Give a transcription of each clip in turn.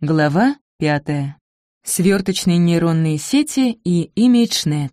Глава 5. Сверточные нейронные сети и ImageNet.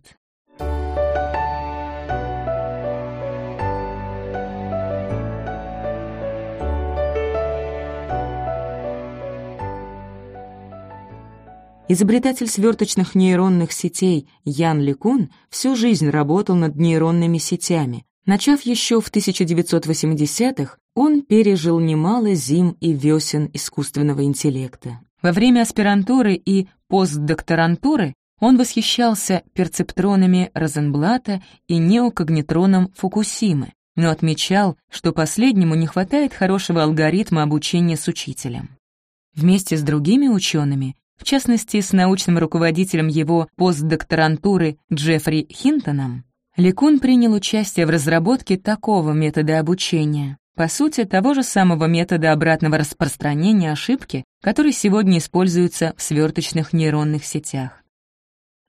Изобретатель сверточных нейронных сетей Ян Ликун всю жизнь работал над нейронными сетями. Начав еще в 1980-х, он пережил немало зим и весен искусственного интеллекта. Во время аспирантуры и постдокторантуры он восхищался перцептронами Розенблата и неокогнитроном Фукусимы, но отмечал, что последнему не хватает хорошего алгоритма обучения с учителем. Вместе с другими учеными в частности, с научным руководителем его постдокторантуры Джеффри Хинтоном, Ликун принял участие в разработке такого метода обучения, по сути, того же самого метода обратного распространения ошибки, который сегодня используется в сверточных нейронных сетях.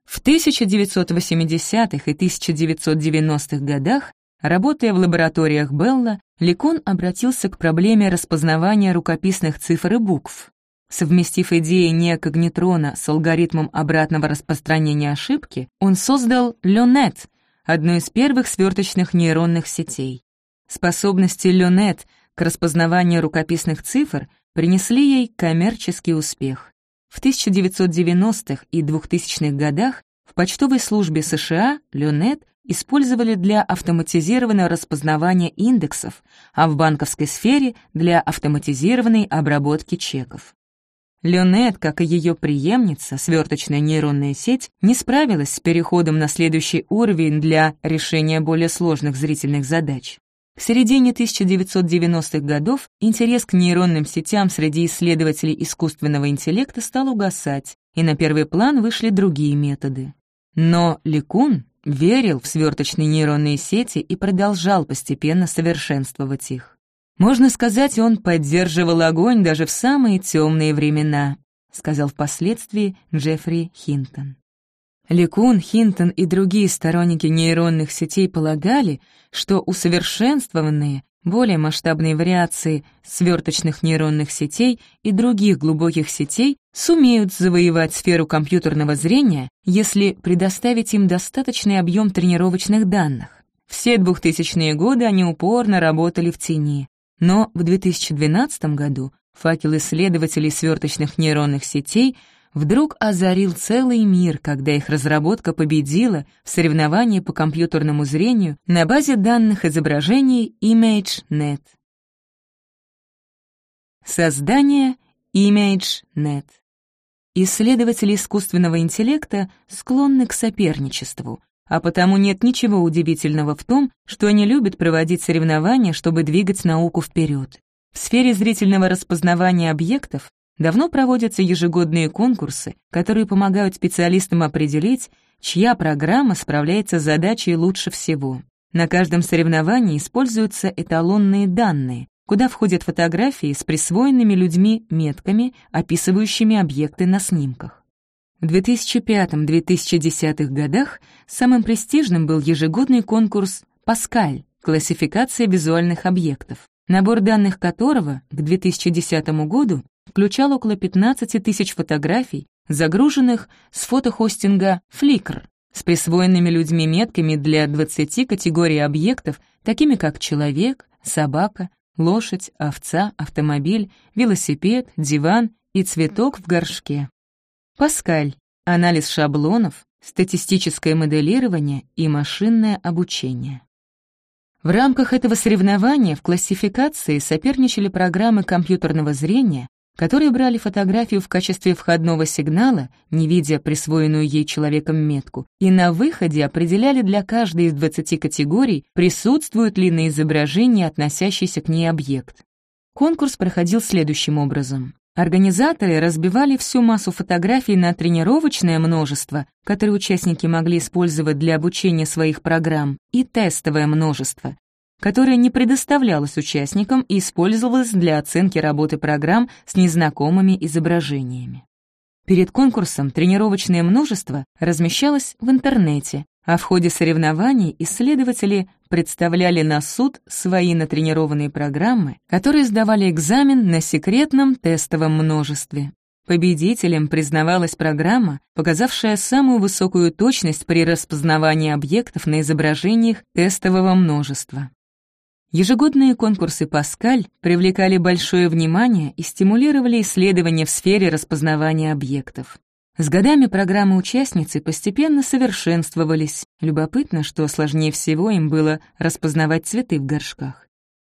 В 1980-х и 1990-х годах, работая в лабораториях Белла, Ликун обратился к проблеме распознавания рукописных цифр и букв. Совместив идеи неокогнитрона с алгоритмом обратного распространения ошибки, он создал LeoNet, одну из первых сверточных нейронных сетей. Способности LeoNet к распознаванию рукописных цифр принесли ей коммерческий успех. В 1990-х и 2000-х годах в почтовой службе США LeoNet использовали для автоматизированного распознавания индексов, а в банковской сфере — для автоматизированной обработки чеков. Леонет, как и ее преемница, сверточная нейронная сеть, не справилась с переходом на следующий уровень для решения более сложных зрительных задач. К середине 1990-х годов интерес к нейронным сетям среди исследователей искусственного интеллекта стал угасать, и на первый план вышли другие методы. Но Ликун верил в сверточные нейронные сети и продолжал постепенно совершенствовать их. Можно сказать, он поддерживал огонь даже в самые темные времена, сказал впоследствии Джеффри Хинтон. Ликун, Хинтон и другие сторонники нейронных сетей полагали, что усовершенствованные, более масштабные вариации сверточных нейронных сетей и других глубоких сетей сумеют завоевать сферу компьютерного зрения, если предоставить им достаточный объем тренировочных данных. Все 2000-е годы они упорно работали в тени, но в 2012 году факел исследователей сверточных нейронных сетей вдруг озарил целый мир, когда их разработка победила в соревновании по компьютерному зрению на базе данных изображений ImageNet. Создание ImageNet. Исследователи искусственного интеллекта склонны к соперничеству, а потому нет ничего удивительного в том, что они любят проводить соревнования, чтобы двигать науку вперед. В сфере зрительного распознавания объектов давно проводятся ежегодные конкурсы, которые помогают специалистам определить, чья программа справляется с задачей лучше всего. На каждом соревновании используются эталонные данные, куда входят фотографии с присвоенными людьми метками, описывающими объекты на снимках. В 2005-2010 годах самым престижным был ежегодный конкурс «Паскаль» — классификация визуальных объектов, набор данных которого к 2010 году включал около 15 тысяч фотографий, загруженных с фотохостинга Flickr, с присвоенными людьми метками для 20 категорий объектов, такими как человек, собака, лошадь, овца, автомобиль, велосипед, диван и цветок в горшке. Паскаль — анализ шаблонов, статистическое моделирование и машинное обучение. В рамках этого соревнования в классификации соперничали программы компьютерного зрения, которые брали фотографию в качестве входного сигнала, не видя присвоенную ей человеком метку, и на выходе определяли для каждой из 20 категорий, присутствует ли на изображении относящийся к ней объект. Конкурс проходил следующим образом. Организаторы разбивали всю массу фотографий на тренировочное множество, которое участники могли использовать для обучения своих программ, и тестовое множество, которое не предоставлялось участникам и использовалось для оценки работы программ с незнакомыми изображениями. Перед конкурсом тренировочное множество размещалось в интернете, а в ходе соревнований исследователи представляли на суд свои натренированные программы, которые сдавали экзамен на секретном тестовом множестве. Победителем признавалась программа, показавшая самую высокую точность при распознавании объектов на изображениях тестового множества. Ежегодные конкурсы «Паскаль» привлекали большое внимание и стимулировали исследования в сфере распознавания объектов. С годами программы-участницы постепенно совершенствовались. Любопытно, что сложнее всего им было распознавать цветы в горшках.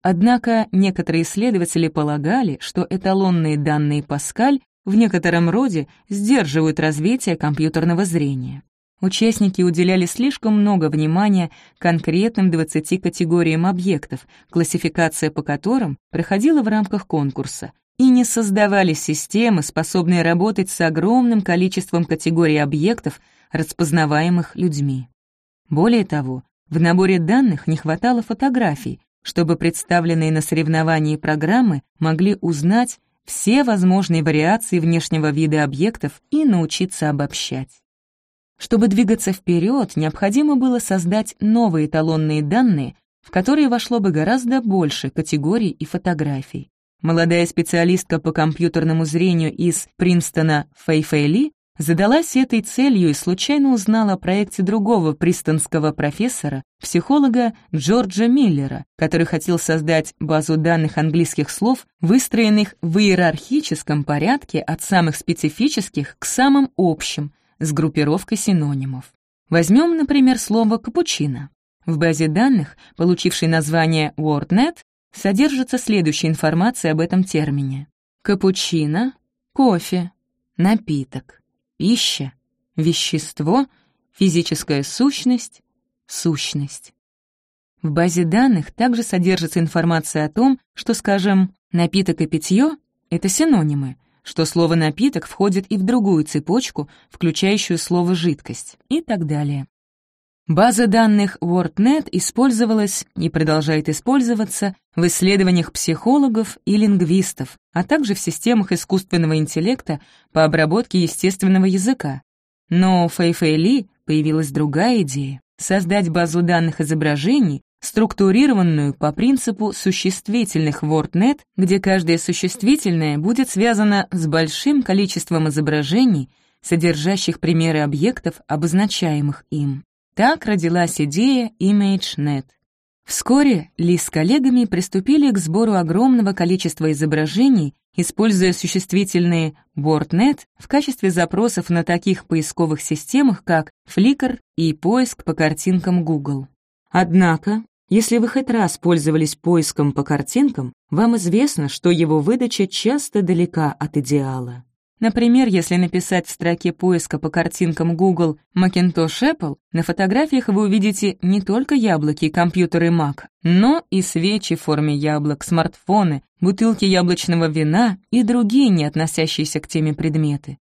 Однако некоторые исследователи полагали, что эталонные данные Паскаль в некотором роде сдерживают развитие компьютерного зрения участники уделяли слишком много внимания конкретным 20 категориям объектов, классификация по которым проходила в рамках конкурса, и не создавали системы, способные работать с огромным количеством категорий объектов, распознаваемых людьми. Более того, в наборе данных не хватало фотографий, чтобы представленные на соревновании программы могли узнать все возможные вариации внешнего вида объектов и научиться обобщать. Чтобы двигаться вперед, необходимо было создать новые эталонные данные, в которые вошло бы гораздо больше категорий и фотографий. Молодая специалистка по компьютерному зрению из Принстона Фэй Фэй Ли задалась этой целью и случайно узнала о проекте другого пристонского профессора, психолога Джорджа Миллера, который хотел создать базу данных английских слов, выстроенных в иерархическом порядке от самых специфических к самым общим, с группировкой синонимов. Возьмем, например, слово «капучино». В базе данных, получившей название WordNet, содержится следующая информация об этом термине. Капучино — кофе, напиток, пища, вещество, физическая сущность, сущность. В базе данных также содержится информация о том, что, скажем, напиток и питье — это синонимы, что слово «напиток» входит и в другую цепочку, включающую слово «жидкость» и так далее. База данных WordNet использовалась и продолжает использоваться в исследованиях психологов и лингвистов, а также в системах искусственного интеллекта по обработке естественного языка. Но у Фэй Фэй Ли появилась другая идея — создать базу данных изображений, структурированную по принципу существительных WordNet, где каждое существительное будет связано с большим количеством изображений, содержащих примеры объектов, обозначаемых им. Так родилась идея ImageNet. Вскоре Ли с коллегами приступили к сбору огромного количества изображений, используя существительные WordNet в качестве запросов на таких поисковых системах, как Flickr и поиск по картинкам Google. Однако если вы хоть раз пользовались поиском по картинкам, вам известно, что его выдача часто далека от идеала. Например, если написать в строке поиска по картинкам Google Macintosh Apple, на фотографиях вы увидите не только яблоки компьютеры Mac, но и свечи в форме яблок, смартфоны, бутылки яблочного вина и другие не относящиеся к теме предметы.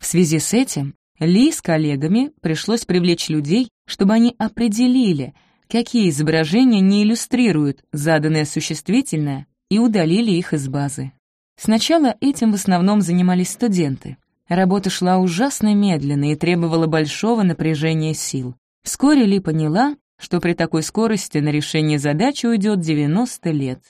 В связи с этим Ли с коллегами пришлось привлечь людей, чтобы они определили, какие изображения не иллюстрируют заданное существительное, и удалили их из базы. Сначала этим в основном занимались студенты. Работа шла ужасно медленно и требовала большого напряжения сил. Вскоре Ли поняла, что при такой скорости на решение задачи уйдет 90 лет.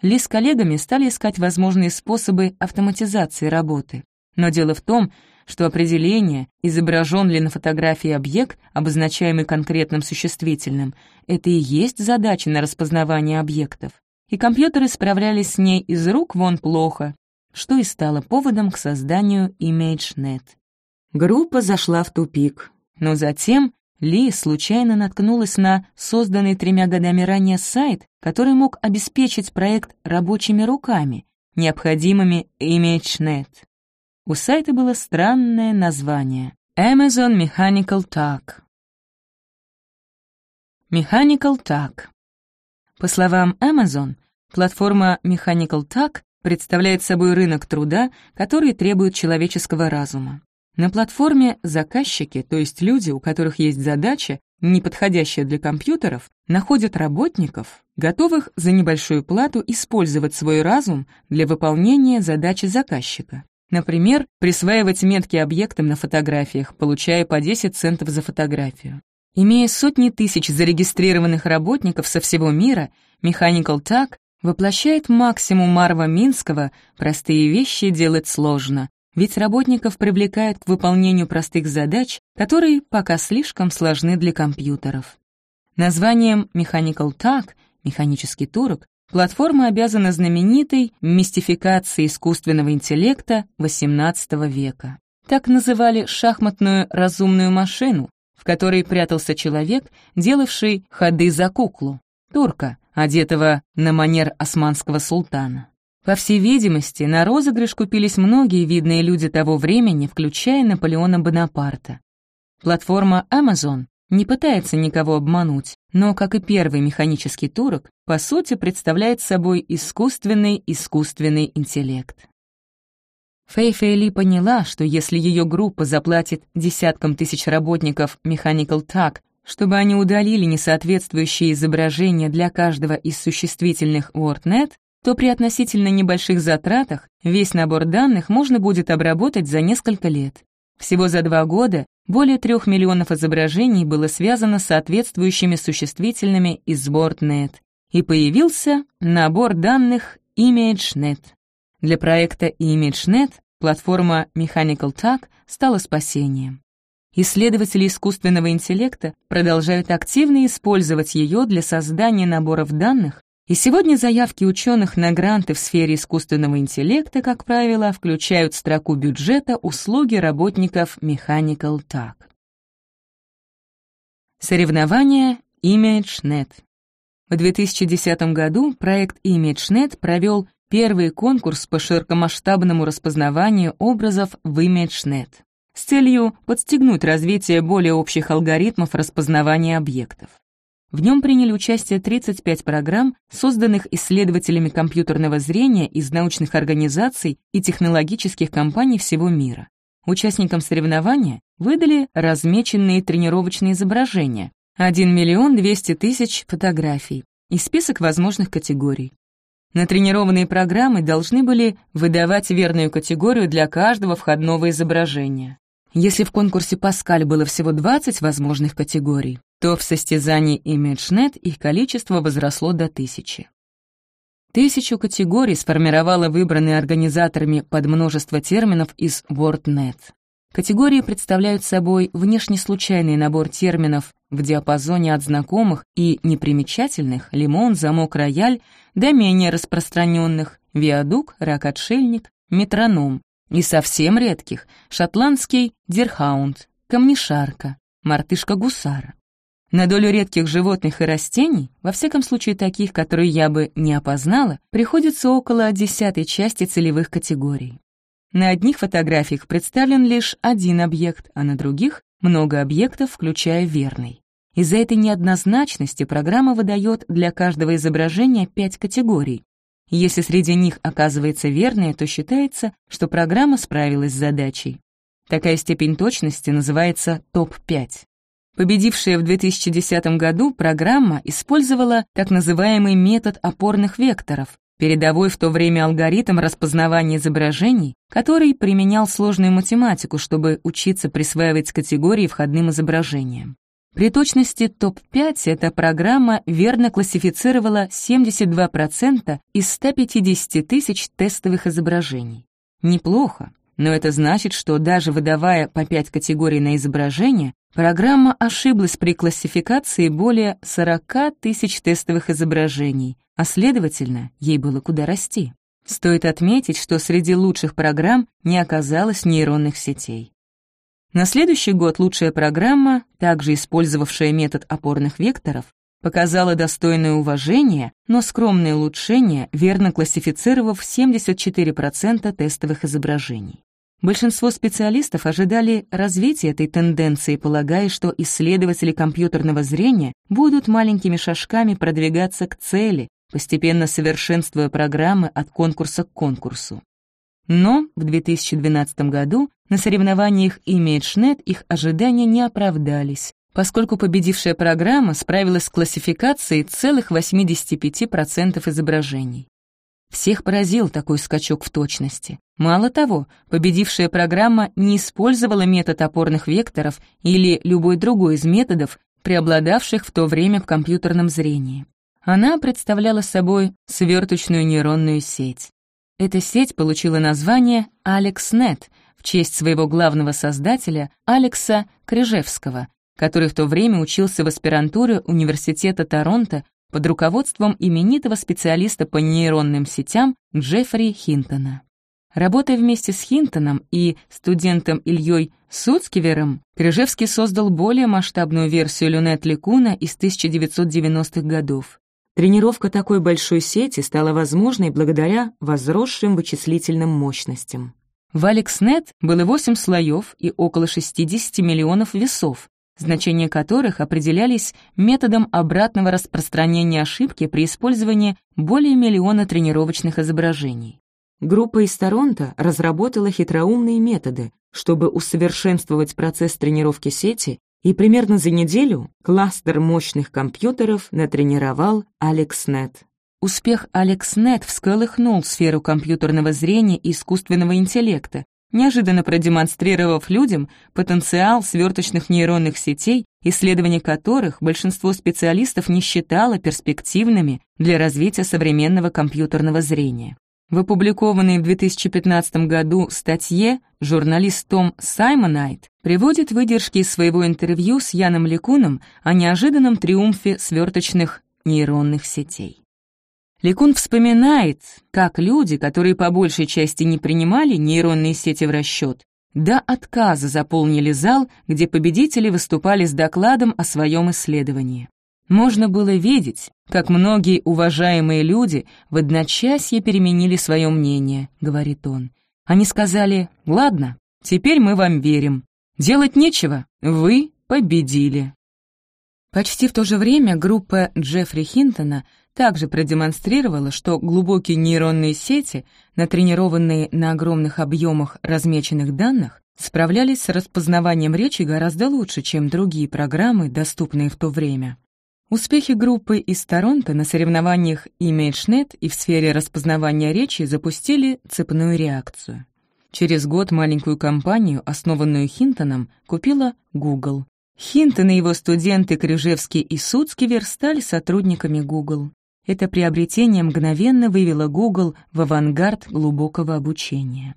Ли с коллегами стали искать возможные способы автоматизации работы. Но дело в том, что определение, изображен ли на фотографии объект, обозначаемый конкретным существительным, это и есть задача на распознавание объектов. И компьютеры справлялись с ней из рук вон плохо, что и стало поводом к созданию ImageNet. Группа зашла в тупик, но затем Ли случайно наткнулась на созданный тремя годами ранее сайт, который мог обеспечить проект рабочими руками, необходимыми ImageNet. У сайта было странное название — Amazon Mechanical Tag. Mechanical Tag. По словам Amazon, платформа Mechanical Tag представляет собой рынок труда, который требует человеческого разума. На платформе заказчики, то есть люди, у которых есть задача, не подходящая для компьютеров, находят работников, готовых за небольшую плату использовать свой разум для выполнения задачи заказчика. Например, присваивать метки объектам на фотографиях, получая по 10 центов за фотографию. Имея сотни тысяч зарегистрированных работников со всего мира, Mechanical Tag воплощает максимум Марва Минского «простые вещи делать сложно», ведь работников привлекают к выполнению простых задач, которые пока слишком сложны для компьютеров. Названием Mechanical Turk — механический турок платформа обязана знаменитой мистификации искусственного интеллекта XVIII века. Так называли шахматную разумную машину, в которой прятался человек, делавший ходы за куклу, турка, одетого на манер османского султана. По всей видимости, на розыгрыш купились многие видные люди того времени, включая Наполеона Бонапарта. Платформа Amazon не пытается никого обмануть, но, как и первый механический турок, по сути представляет собой искусственный искусственный интеллект. Фэй Фэйли поняла, что если ее группа заплатит десяткам тысяч работников Mechanical Tag, чтобы они удалили несоответствующие изображения для каждого из существительных WordNet, то при относительно небольших затратах весь набор данных можно будет обработать за несколько лет. Всего за два года более трех миллионов изображений было связано с соответствующими существительными из WordNet, и появился набор данных ImageNet. Для проекта ImageNet платформа Mechanical Tag стала спасением. Исследователи искусственного интеллекта продолжают активно использовать ее для создания наборов данных, и сегодня заявки ученых на гранты в сфере искусственного интеллекта, как правило, включают строку бюджета услуги работников Mechanical Tag. Соревнования ImageNet. В 2010 году проект ImageNet провел первый конкурс по широкомасштабному распознаванию образов в ImageNet с целью подстегнуть развитие более общих алгоритмов распознавания объектов. В нем приняли участие 35 программ, созданных исследователями компьютерного зрения из научных организаций и технологических компаний всего мира. Участникам соревнования выдали размеченные тренировочные изображения, 1 миллион 200 тысяч фотографий и список возможных категорий. Натренированные программы должны были выдавать верную категорию для каждого входного изображения. Если в конкурсе Паскаль было всего 20 возможных категорий, то в состязании ImageNet их количество возросло до тысячи. Тысячу категорий сформировало выбранные организаторами под множество терминов из WordNet. Категории представляют собой внешне случайный набор терминов в диапазоне от знакомых и непримечательных «лимон», «замок», «рояль» до менее распространенных «виадук», «рак-отшельник», «метроном» и совсем редких «шотландский дирхаунд», «камнишарка», «мартышка-гусара». На долю редких животных и растений, во всяком случае таких, которые я бы не опознала, приходится около десятой части целевых категорий. На одних фотографиях представлен лишь один объект, а на других — много объектов, включая верный. Из-за этой неоднозначности программа выдает для каждого изображения пять категорий. Если среди них оказывается верное, то считается, что программа справилась с задачей. Такая степень точности называется топ-5. Победившая в 2010 году программа использовала так называемый метод опорных векторов, передовой в то время алгоритм распознавания изображений, который применял сложную математику, чтобы учиться присваивать категории входным изображениям. При точности топ-5 эта программа верно классифицировала 72% из 150 тысяч тестовых изображений. Неплохо, но это значит, что даже выдавая по 5 категорий на изображение, Программа ошиблась при классификации более 40 тысяч тестовых изображений, а следовательно, ей было куда расти. Стоит отметить, что среди лучших программ не оказалось нейронных сетей. На следующий год лучшая программа, также использовавшая метод опорных векторов, показала достойное уважение, но скромное улучшение, верно классифицировав 74% тестовых изображений. Большинство специалистов ожидали развития этой тенденции, полагая, что исследователи компьютерного зрения будут маленькими шажками продвигаться к цели, постепенно совершенствуя программы от конкурса к конкурсу. Но в 2012 году на соревнованиях ImageNet их ожидания не оправдались, поскольку победившая программа справилась с классификацией целых 85% изображений. Всех поразил такой скачок в точности. Мало того, победившая программа не использовала метод опорных векторов или любой другой из методов, преобладавших в то время в компьютерном зрении. Она представляла собой сверточную нейронную сеть. Эта сеть получила название AlexNet в честь своего главного создателя Алекса Крыжевского, который в то время учился в аспирантуре Университета Торонто под руководством именитого специалиста по нейронным сетям Джеффри Хинтона. Работая вместе с Хинтоном и студентом Ильей Суцкивером, Крыжевский создал более масштабную версию Люнет Ликуна из 1990-х годов. Тренировка такой большой сети стала возможной благодаря возросшим вычислительным мощностям. В AlexNet было 8 слоев и около 60 миллионов весов, значения которых определялись методом обратного распространения ошибки при использовании более миллиона тренировочных изображений. Группа из Торонто разработала хитроумные методы, чтобы усовершенствовать процесс тренировки сети, и примерно за неделю кластер мощных компьютеров натренировал AlexNet. Успех AlexNet всколыхнул сферу компьютерного зрения и искусственного интеллекта, неожиданно продемонстрировав людям потенциал сверточных нейронных сетей, исследования которых большинство специалистов не считало перспективными для развития современного компьютерного зрения. В опубликованной в 2015 году статье журналист Том Саймонайт приводит выдержки из своего интервью с Яном Лекуном о неожиданном триумфе сверточных нейронных сетей. Лекун вспоминает, как люди, которые по большей части не принимали нейронные сети в расчет, до отказа заполнили зал, где победители выступали с докладом о своем исследовании. Можно было видеть, как многие уважаемые люди в одночасье переменили свое мнение, говорит он. Они сказали, ладно, теперь мы вам верим. Делать нечего, вы победили. Почти в то же время группа Джеффри Хинтона также продемонстрировала, что глубокие нейронные сети, натренированные на огромных объемах размеченных данных, справлялись с распознаванием речи гораздо лучше, чем другие программы, доступные в то время. Успехи группы из Торонто на соревнованиях ImageNet и в сфере распознавания речи запустили цепную реакцию. Через год маленькую компанию, основанную Хинтоном, купила Google. Хинтон и его студенты Крыжевский и Суцкивер стали сотрудниками Google. Это приобретение мгновенно вывело Google в авангард глубокого обучения.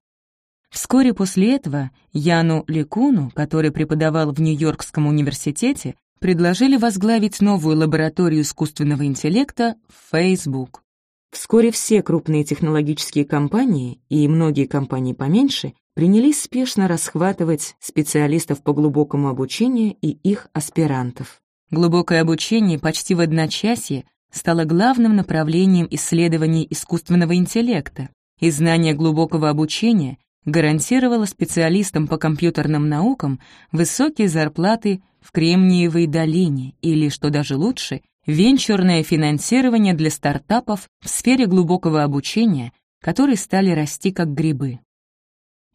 Вскоре после этого Яну Лекуну, который преподавал в Нью-Йоркском университете, предложили возглавить новую лабораторию искусственного интеллекта в Facebook. Вскоре все крупные технологические компании и многие компании поменьше принялись спешно расхватывать специалистов по глубокому обучению и их аспирантов. Глубокое обучение почти в одночасье стало главным направлением исследований искусственного интеллекта, и знание глубокого обучения гарантировало специалистам по компьютерным наукам высокие зарплаты в Кремниевой долине или, что даже лучше, венчурное финансирование для стартапов в сфере глубокого обучения, которые стали расти как грибы.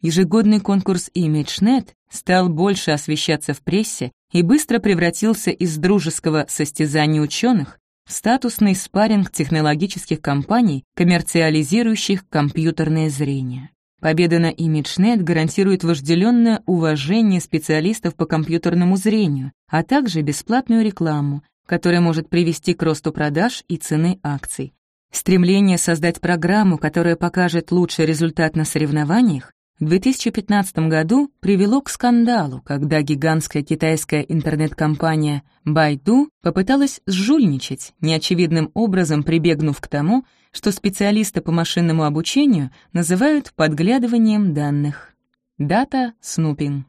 Ежегодный конкурс ImageNet стал больше освещаться в прессе и быстро превратился из дружеского состязания ученых в статусный спарринг технологических компаний, коммерциализирующих компьютерное зрение. Победа на ImageNet гарантирует вожделенное уважение специалистов по компьютерному зрению, а также бесплатную рекламу, которая может привести к росту продаж и цены акций. Стремление создать программу, которая покажет лучший результат на соревнованиях, в 2015 году привело к скандалу, когда гигантская китайская интернет-компания Baidu попыталась сжульничать, неочевидным образом прибегнув к тому, что специалисты по машинному обучению называют подглядыванием данных. Дата снупинг.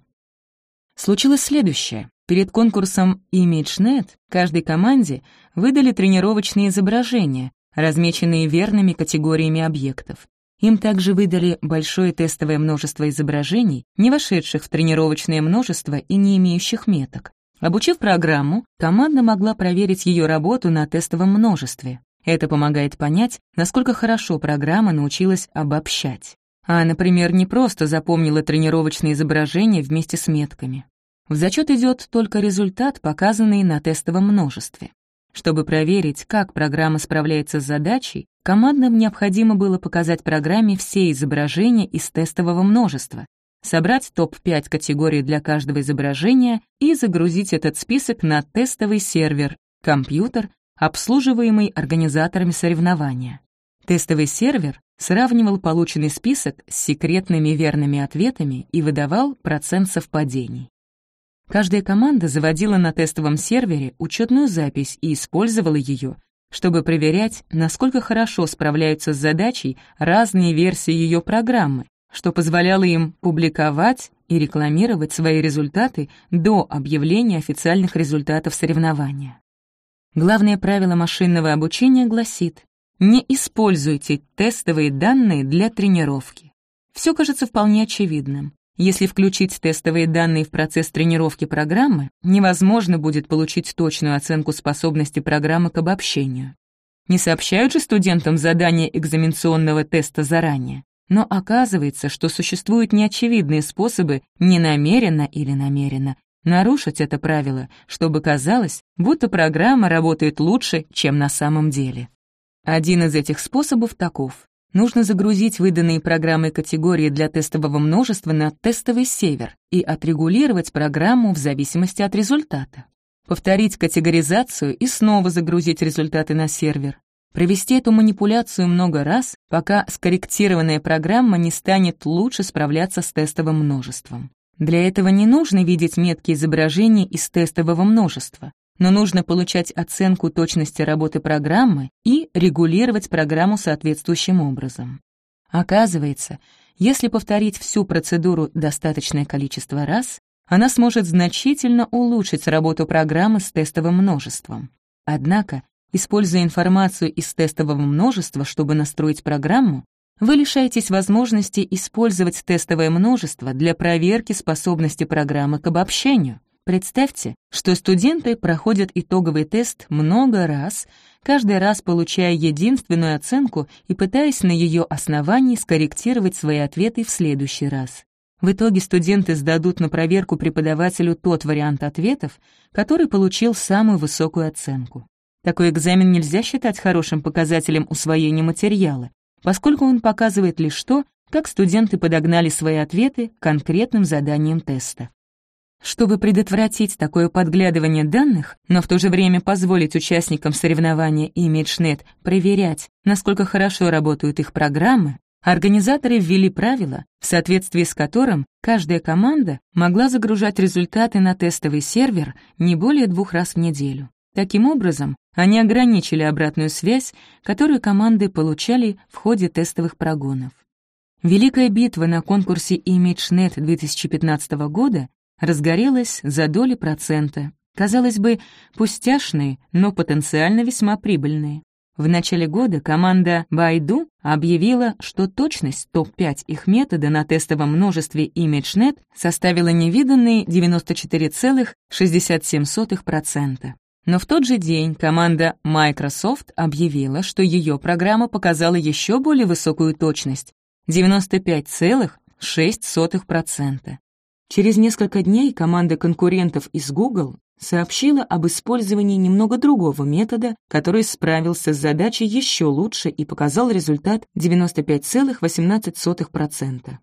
Случилось следующее. Перед конкурсом ImageNet каждой команде выдали тренировочные изображения, размеченные верными категориями объектов. Им также выдали большое тестовое множество изображений, не вошедших в тренировочное множество и не имеющих меток. Обучив программу, команда могла проверить ее работу на тестовом множестве. Это помогает понять, насколько хорошо программа научилась обобщать. А, например, не просто запомнила тренировочные изображения вместе с метками. В зачет идет только результат, показанный на тестовом множестве. Чтобы проверить, как программа справляется с задачей, командам необходимо было показать программе все изображения из тестового множества, собрать топ-5 категорий для каждого изображения и загрузить этот список на тестовый сервер, компьютер, обслуживаемый организаторами соревнования. Тестовый сервер сравнивал полученный список с секретными верными ответами и выдавал процент совпадений. Каждая команда заводила на тестовом сервере учетную запись и использовала ее, чтобы проверять, насколько хорошо справляются с задачей разные версии ее программы, что позволяло им публиковать и рекламировать свои результаты до объявления официальных результатов соревнования. Главное правило машинного обучения гласит «Не используйте тестовые данные для тренировки». Все кажется вполне очевидным. Если включить тестовые данные в процесс тренировки программы, невозможно будет получить точную оценку способности программы к обобщению. Не сообщают же студентам задания экзаменационного теста заранее. Но оказывается, что существуют неочевидные способы ненамеренно или намеренно нарушить это правило, чтобы казалось, будто программа работает лучше, чем на самом деле. Один из этих способов таков. Нужно загрузить выданные программы категории для тестового множества на тестовый север и отрегулировать программу в зависимости от результата. Повторить категоризацию и снова загрузить результаты на сервер. Провести эту манипуляцию много раз, пока скорректированная программа не станет лучше справляться с тестовым множеством. Для этого не нужно видеть метки изображений из тестового множества но нужно получать оценку точности работы программы и регулировать программу соответствующим образом. Оказывается, если повторить всю процедуру достаточное количество раз, она сможет значительно улучшить работу программы с тестовым множеством. Однако, используя информацию из тестового множества, чтобы настроить программу, вы лишаетесь возможности использовать тестовое множество для проверки способности программы к обобщению. Представьте, что студенты проходят итоговый тест много раз, каждый раз получая единственную оценку и пытаясь на ее основании скорректировать свои ответы в следующий раз. В итоге студенты сдадут на проверку преподавателю тот вариант ответов, который получил самую высокую оценку. Такой экзамен нельзя считать хорошим показателем усвоения материала, поскольку он показывает лишь то, как студенты подогнали свои ответы конкретным заданиям теста. Чтобы предотвратить такое подглядывание данных, но в то же время позволить участникам соревнования ImageNet проверять, насколько хорошо работают их программы, организаторы ввели правило, в соответствии с которым каждая команда могла загружать результаты на тестовый сервер не более двух раз в неделю. Таким образом, они ограничили обратную связь, которую команды получали в ходе тестовых прогонов. Великая битва на конкурсе ImageNet 2015 года разгорелась за доли процента. Казалось бы, пустяшные, но потенциально весьма прибыльные. В начале года команда Байду объявила, что точность топ-5 их метода на тестовом множестве ImageNet составила невиданные 94,67%. Но в тот же день команда Microsoft объявила, что ее программа показала еще более высокую точность — 95,6%. Через несколько дней команда конкурентов из Google сообщила об использовании немного другого метода, который справился с задачей еще лучше и показал результат 95,18%.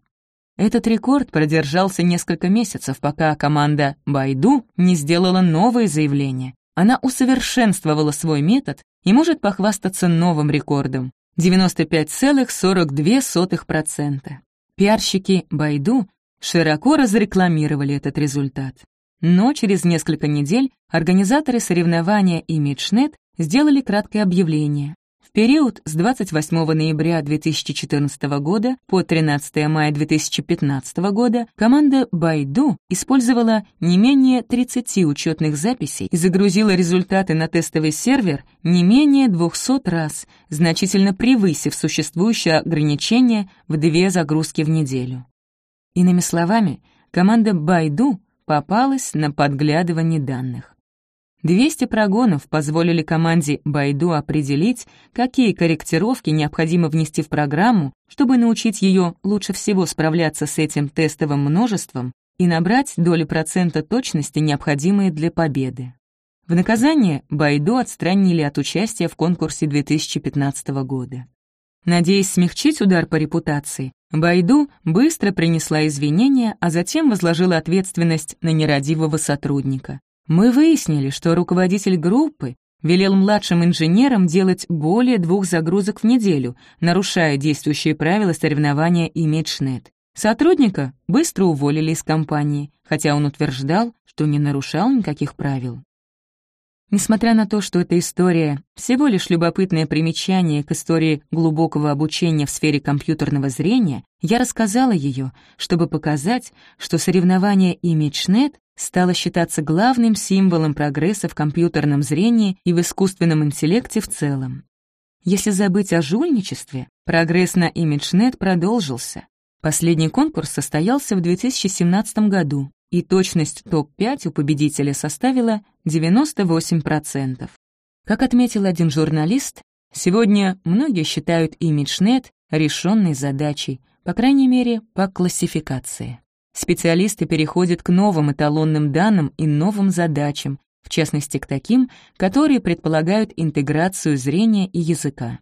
Этот рекорд продержался несколько месяцев, пока команда Байду не сделала новое заявление. Она усовершенствовала свой метод и может похвастаться новым рекордом — 95,42%. Пиарщики Байду широко разрекламировали этот результат. Но через несколько недель организаторы соревнования ImageNet сделали краткое объявление. В период с 28 ноября 2014 года по 13 мая 2015 года команда Байду использовала не менее 30 учетных записей и загрузила результаты на тестовый сервер не менее 200 раз, значительно превысив существующее ограничение в две загрузки в неделю. Иными словами, команда Байду попалась на подглядывание данных. 200 прогонов позволили команде Байду определить, какие корректировки необходимо внести в программу, чтобы научить ее лучше всего справляться с этим тестовым множеством и набрать доли процента точности, необходимые для победы. В наказание Байду отстранили от участия в конкурсе 2015 года. Надеясь смягчить удар по репутации, Байду быстро принесла извинения, а затем возложила ответственность на нерадивого сотрудника. Мы выяснили, что руководитель группы велел младшим инженерам делать более двух загрузок в неделю, нарушая действующие правила соревнования ImageNet. Сотрудника быстро уволили из компании, хотя он утверждал, что не нарушал никаких правил. Несмотря на то, что эта история — всего лишь любопытное примечание к истории глубокого обучения в сфере компьютерного зрения, я рассказала ее, чтобы показать, что соревнование ImageNet стало считаться главным символом прогресса в компьютерном зрении и в искусственном интеллекте в целом. Если забыть о жульничестве, прогресс на ImageNet продолжился. Последний конкурс состоялся в 2017 году, и точность топ-5 у победителя составила 98%. Как отметил один журналист, сегодня многие считают ImageNet решенной задачей, по крайней мере, по классификации. Специалисты переходят к новым эталонным данным и новым задачам, в частности к таким, которые предполагают интеграцию зрения и языка.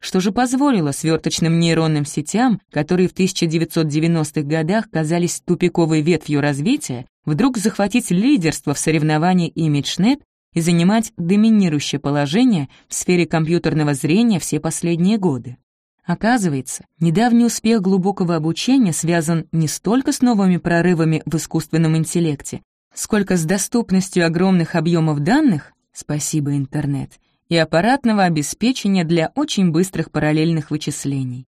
Что же позволило сверточным нейронным сетям, которые в 1990-х годах казались тупиковой ветвью развития, вдруг захватить лидерство в соревновании ImageNet и занимать доминирующее положение в сфере компьютерного зрения все последние годы? Оказывается, недавний успех глубокого обучения связан не столько с новыми прорывами в искусственном интеллекте, сколько с доступностью огромных объемов данных, спасибо интернет, и аппаратного обеспечения для очень быстрых параллельных вычислений.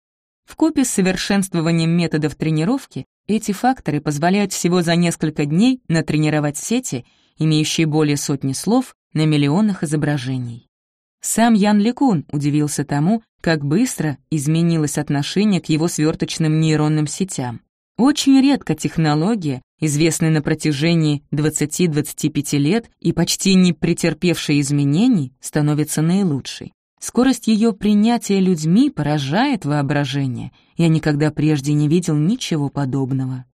Вкупе с совершенствованием методов тренировки эти факторы позволяют всего за несколько дней натренировать сети, имеющие более сотни слов, на миллионах изображений. Сам Ян Лекун удивился тому, как быстро изменилось отношение к его сверточным нейронным сетям. Очень редко технология, известная на протяжении 20-25 лет и почти не претерпевшая изменений, становится наилучшей. Скорость ее принятия людьми поражает воображение. Я никогда прежде не видел ничего подобного.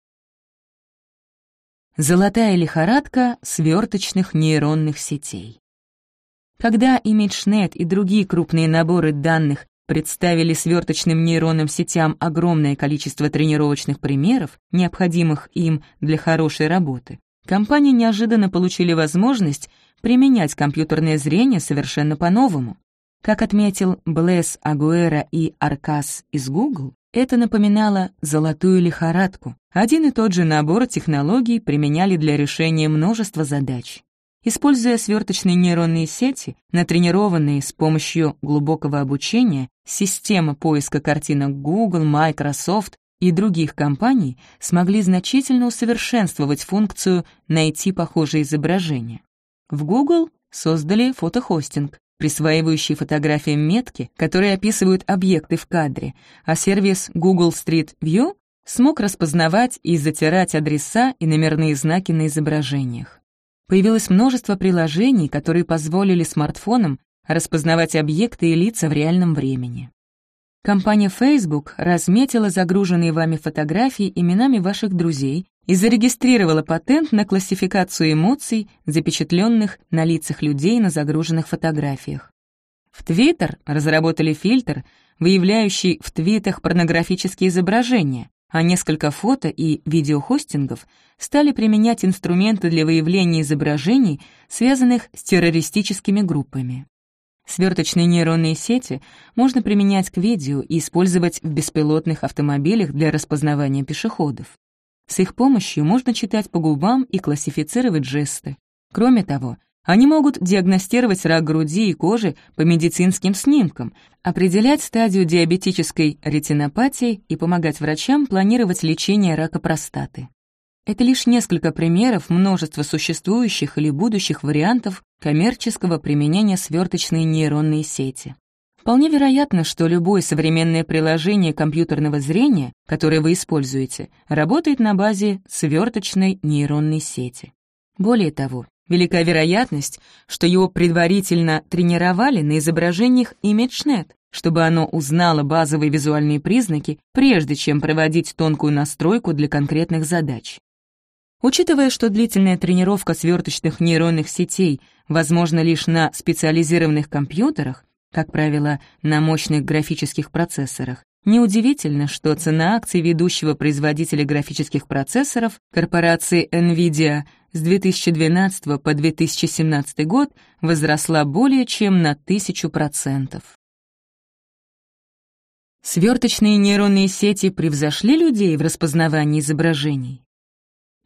Золотая лихорадка сверточных нейронных сетей. Когда ImageNet и другие крупные наборы данных представили сверточным нейронным сетям огромное количество тренировочных примеров, необходимых им для хорошей работы, компании неожиданно получили возможность применять компьютерное зрение совершенно по-новому. Как отметил Блэс Агуэра и Аркас из Google, это напоминало золотую лихорадку. Один и тот же набор технологий применяли для решения множества задач. Используя сверточные нейронные сети, натренированные с помощью глубокого обучения, система поиска картинок Google, Microsoft и других компаний смогли значительно усовершенствовать функцию «найти похожие изображения». В Google создали фотохостинг, присваивающий фотографиям метки, которые описывают объекты в кадре, а сервис Google Street View смог распознавать и затирать адреса и номерные знаки на изображениях. Появилось множество приложений, которые позволили смартфонам распознавать объекты и лица в реальном времени. Компания Facebook разметила загруженные вами фотографии именами ваших друзей и зарегистрировала патент на классификацию эмоций, запечатленных на лицах людей на загруженных фотографиях. В Twitter разработали фильтр, выявляющий в твитах порнографические изображения, а несколько фото- и видеохостингов стали применять инструменты для выявления изображений, связанных с террористическими группами. Сверточные нейронные сети можно применять к видео и использовать в беспилотных автомобилях для распознавания пешеходов. С их помощью можно читать по губам и классифицировать жесты. Кроме того, они могут диагностировать рак груди и кожи по медицинским снимкам, определять стадию диабетической ретинопатии и помогать врачам планировать лечение рака простаты. Это лишь несколько примеров множества существующих или будущих вариантов коммерческого применения сверточной нейронной сети. Вполне вероятно, что любое современное приложение компьютерного зрения, которое вы используете, работает на базе сверточной нейронной сети. Более того, Велика вероятность, что его предварительно тренировали на изображениях ImageNet, чтобы оно узнало базовые визуальные признаки, прежде чем проводить тонкую настройку для конкретных задач. Учитывая, что длительная тренировка сверточных нейронных сетей возможна лишь на специализированных компьютерах, как правило, на мощных графических процессорах, Неудивительно, что цена акций ведущего производителя графических процессоров корпорации NVIDIA с 2012 по 2017 год возросла более чем на тысячу процентов. Сверточные нейронные сети превзошли людей в распознавании изображений.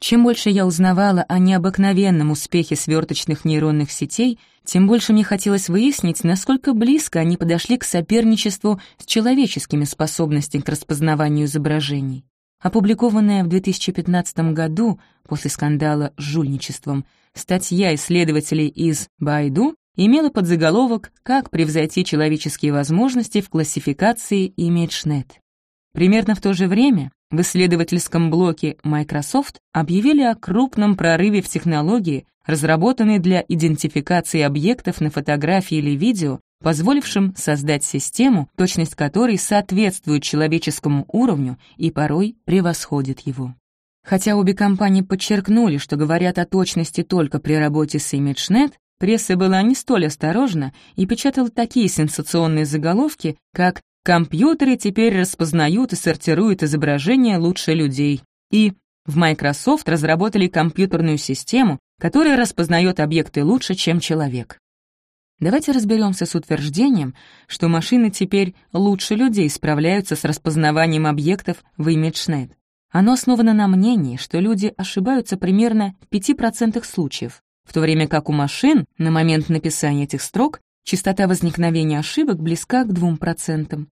Чем больше я узнавала о необыкновенном успехе сверточных нейронных сетей, тем больше мне хотелось выяснить, насколько близко они подошли к соперничеству с человеческими способностями к распознаванию изображений. Опубликованная в 2015 году, после скандала с жульничеством, статья исследователей из Байду имела подзаголовок «Как превзойти человеческие возможности в классификации ImageNet». Примерно в то же время в исследовательском блоке Microsoft объявили о крупном прорыве в технологии, разработанной для идентификации объектов на фотографии или видео, позволившим создать систему, точность которой соответствует человеческому уровню и порой превосходит его. Хотя обе компании подчеркнули, что говорят о точности только при работе с ImageNet, Пресса была не столь осторожна и печатала такие сенсационные заголовки, как «Компьютеры теперь распознают и сортируют изображения лучше людей» и «В Microsoft разработали компьютерную систему, которая распознает объекты лучше, чем человек». Давайте разберемся с утверждением, что машины теперь лучше людей справляются с распознаванием объектов в ImageNet. Оно основано на мнении, что люди ошибаются примерно в 5% случаев, в то время как у машин на момент написания этих строк частота возникновения ошибок близка к 2%.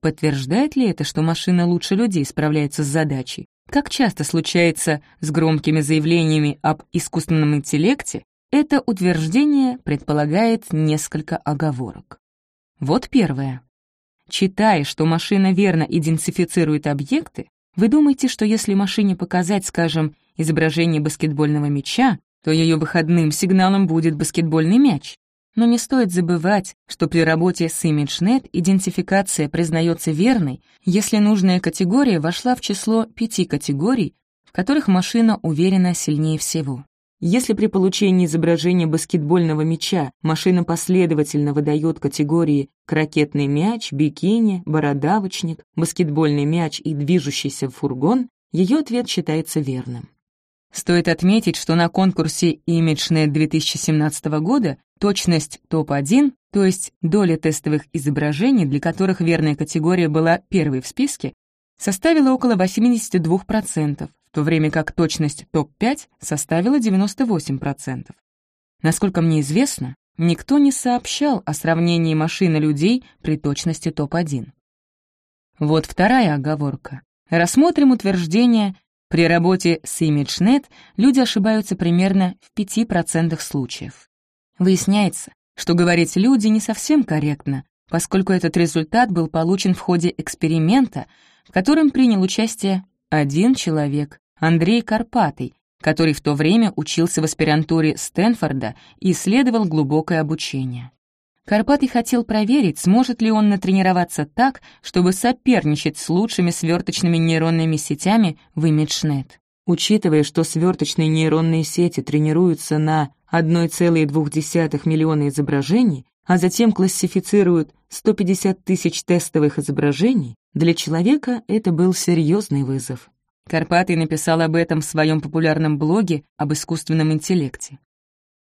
Подтверждает ли это, что машина лучше людей справляется с задачей? Как часто случается с громкими заявлениями об искусственном интеллекте, это утверждение предполагает несколько оговорок. Вот первое. Читая, что машина верно идентифицирует объекты, вы думаете, что если машине показать, скажем, изображение баскетбольного мяча, то ее выходным сигналом будет баскетбольный мяч. Но не стоит забывать, что при работе с ImageNet идентификация признается верной, если нужная категория вошла в число пяти категорий, в которых машина уверена сильнее всего. Если при получении изображения баскетбольного мяча машина последовательно выдает категории «крокетный мяч», «бикини», «бородавочник», «баскетбольный мяч» и «движущийся фургон», ее ответ считается верным. Стоит отметить, что на конкурсе ImageNet 2017 года точность топ-1, то есть доля тестовых изображений, для которых верная категория была первой в списке, составила около 82%, в то время как точность топ-5 составила 98%. Насколько мне известно, никто не сообщал о сравнении машин и людей при точности топ-1. Вот вторая оговорка. Рассмотрим утверждение при работе с ImageNet люди ошибаются примерно в 5% случаев. Выясняется, что говорить «люди» не совсем корректно, поскольку этот результат был получен в ходе эксперимента, в котором принял участие один человек, Андрей Карпатый, который в то время учился в аспирантуре Стэнфорда и исследовал глубокое обучение. Карпатый хотел проверить, сможет ли он натренироваться так, чтобы соперничать с лучшими сверточными нейронными сетями в ImageNet. Учитывая, что сверточные нейронные сети тренируются на 1,2 миллиона изображений, а затем классифицируют 150 тысяч тестовых изображений, для человека это был серьезный вызов. Карпатый написал об этом в своем популярном блоге об искусственном интеллекте.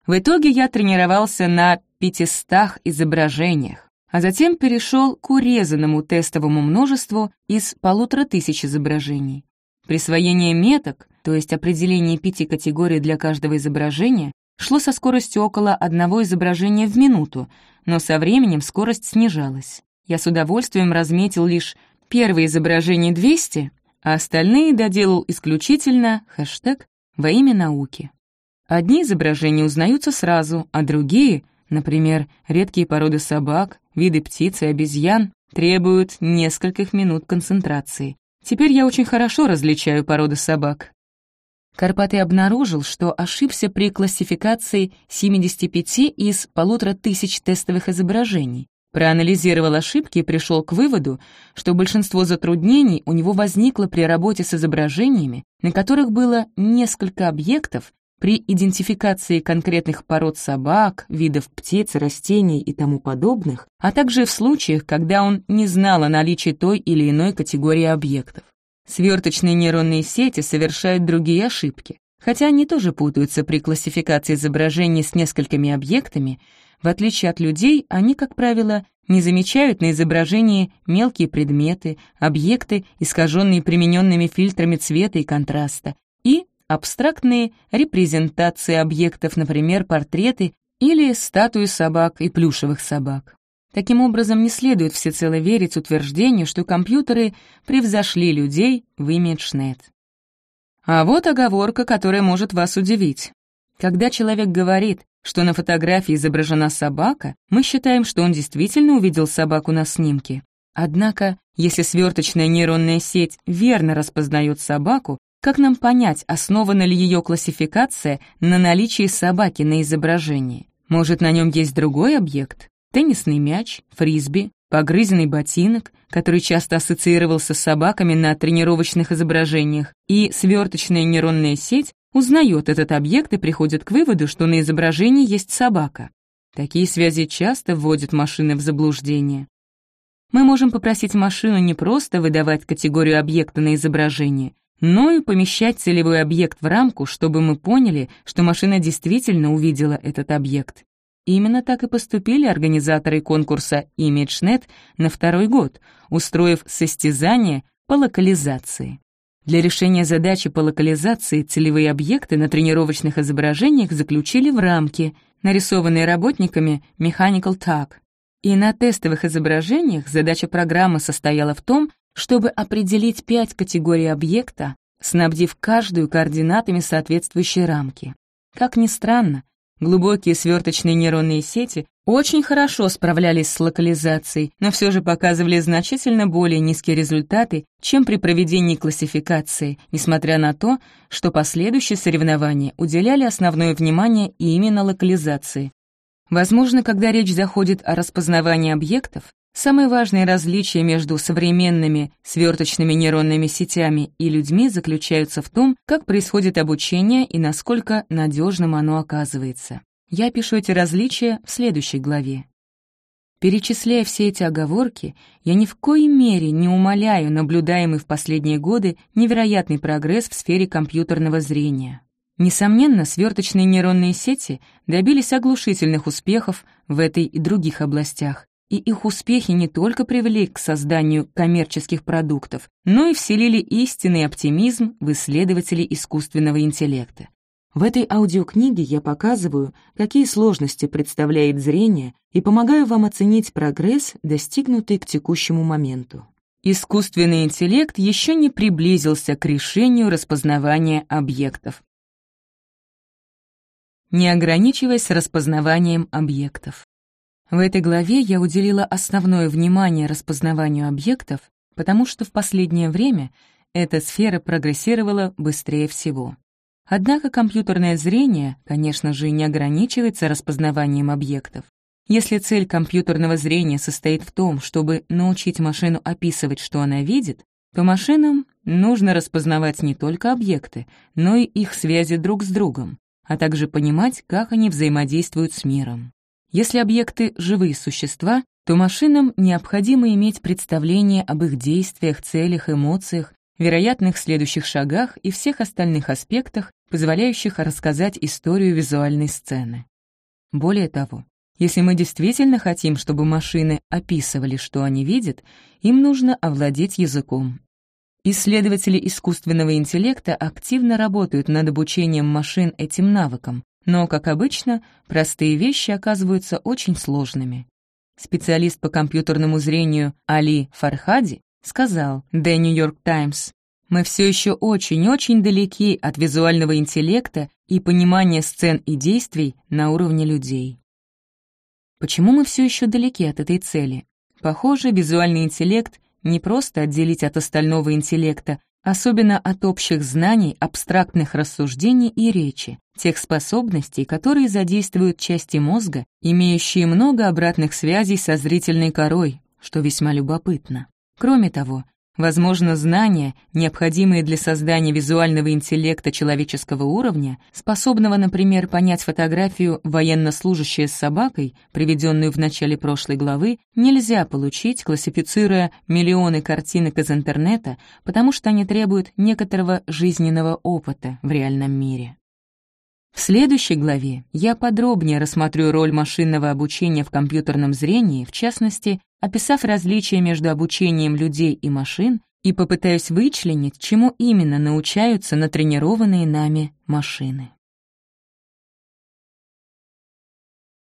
В итоге я тренировался на 500 изображениях, а затем перешел к урезанному тестовому множеству из полутора тысяч изображений. Присвоение меток, то есть определение пяти категорий для каждого изображения, шло со скоростью около одного изображения в минуту, но со временем скорость снижалась. Я с удовольствием разметил лишь первое изображение 200, а остальные доделал исключительно хэштег «во имя науки». Одни изображения узнаются сразу, а другие, например, редкие породы собак, виды птиц и обезьян, требуют нескольких минут концентрации. Теперь я очень хорошо различаю породы собак. Карпатый обнаружил, что ошибся при классификации 75 из полутора тысяч тестовых изображений. Проанализировал ошибки и пришел к выводу, что большинство затруднений у него возникло при работе с изображениями, на которых было несколько объектов при идентификации конкретных пород собак, видов птиц, растений и тому подобных, а также в случаях, когда он не знал о наличии той или иной категории объектов. Сверточные нейронные сети совершают другие ошибки. Хотя они тоже путаются при классификации изображений с несколькими объектами, в отличие от людей, они, как правило, не замечают на изображении мелкие предметы, объекты, искаженные примененными фильтрами цвета и контраста, и абстрактные репрезентации объектов, например, портреты или статуи собак и плюшевых собак. Таким образом, не следует всецело верить утверждению, что компьютеры превзошли людей в ImageNet. А вот оговорка, которая может вас удивить. Когда человек говорит, что на фотографии изображена собака, мы считаем, что он действительно увидел собаку на снимке. Однако, если сверточная нейронная сеть верно распознает собаку, как нам понять, основана ли ее классификация на наличии собаки на изображении? Может, на нем есть другой объект? Теннисный мяч, фрисби, погрызенный ботинок, который часто ассоциировался с собаками на тренировочных изображениях, и сверточная нейронная сеть узнает этот объект и приходит к выводу, что на изображении есть собака. Такие связи часто вводят машины в заблуждение. Мы можем попросить машину не просто выдавать категорию объекта на изображение, но и помещать целевой объект в рамку, чтобы мы поняли, что машина действительно увидела этот объект. Именно так и поступили организаторы конкурса ImageNet на второй год, устроив состязание по локализации. Для решения задачи по локализации целевые объекты на тренировочных изображениях заключили в рамки, нарисованные работниками Mechanical Tag. И на тестовых изображениях задача программы состояла в том, чтобы определить пять категорий объекта, снабдив каждую координатами соответствующей рамки. Как ни странно, Глубокие сверточные нейронные сети очень хорошо справлялись с локализацией, но все же показывали значительно более низкие результаты, чем при проведении классификации, несмотря на то, что последующие соревнования уделяли основное внимание именно локализации. Возможно, когда речь заходит о распознавании объектов, Самое важное различие между современными сверточными нейронными сетями и людьми заключаются в том, как происходит обучение и насколько надежным оно оказывается. Я пишу эти различия в следующей главе. Перечисляя все эти оговорки, я ни в коей мере не умаляю наблюдаемый в последние годы невероятный прогресс в сфере компьютерного зрения. Несомненно, сверточные нейронные сети добились оглушительных успехов в этой и других областях, и их успехи не только привели к созданию коммерческих продуктов, но и вселили истинный оптимизм в исследователей искусственного интеллекта. В этой аудиокниге я показываю, какие сложности представляет зрение и помогаю вам оценить прогресс, достигнутый к текущему моменту. Искусственный интеллект еще не приблизился к решению распознавания объектов. Не ограничиваясь распознаванием объектов. В этой главе я уделила основное внимание распознаванию объектов, потому что в последнее время эта сфера прогрессировала быстрее всего. Однако компьютерное зрение, конечно же, не ограничивается распознаванием объектов. Если цель компьютерного зрения состоит в том, чтобы научить машину описывать, что она видит, то машинам нужно распознавать не только объекты, но и их связи друг с другом, а также понимать, как они взаимодействуют с миром. Если объекты — живые существа, то машинам необходимо иметь представление об их действиях, целях, эмоциях, вероятных следующих шагах и всех остальных аспектах, позволяющих рассказать историю визуальной сцены. Более того, если мы действительно хотим, чтобы машины описывали, что они видят, им нужно овладеть языком. Исследователи искусственного интеллекта активно работают над обучением машин этим навыкам, но, как обычно, простые вещи оказываются очень сложными. Специалист по компьютерному зрению Али Фархади сказал The New York Times, «Мы все еще очень-очень далеки от визуального интеллекта и понимания сцен и действий на уровне людей». Почему мы все еще далеки от этой цели? Похоже, визуальный интеллект не просто отделить от остального интеллекта, особенно от общих знаний, абстрактных рассуждений и речи, тех способностей, которые задействуют части мозга, имеющие много обратных связей со зрительной корой, что весьма любопытно. Кроме того, Возможно, знания, необходимые для создания визуального интеллекта человеческого уровня, способного, например, понять фотографию «военнослужащая с собакой», приведенную в начале прошлой главы, нельзя получить, классифицируя миллионы картинок из интернета, потому что они требуют некоторого жизненного опыта в реальном мире. В следующей главе я подробнее рассмотрю роль машинного обучения в компьютерном зрении, в частности, описав различия между обучением людей и машин, и попытаюсь вычленить, чему именно научаются натренированные нами машины.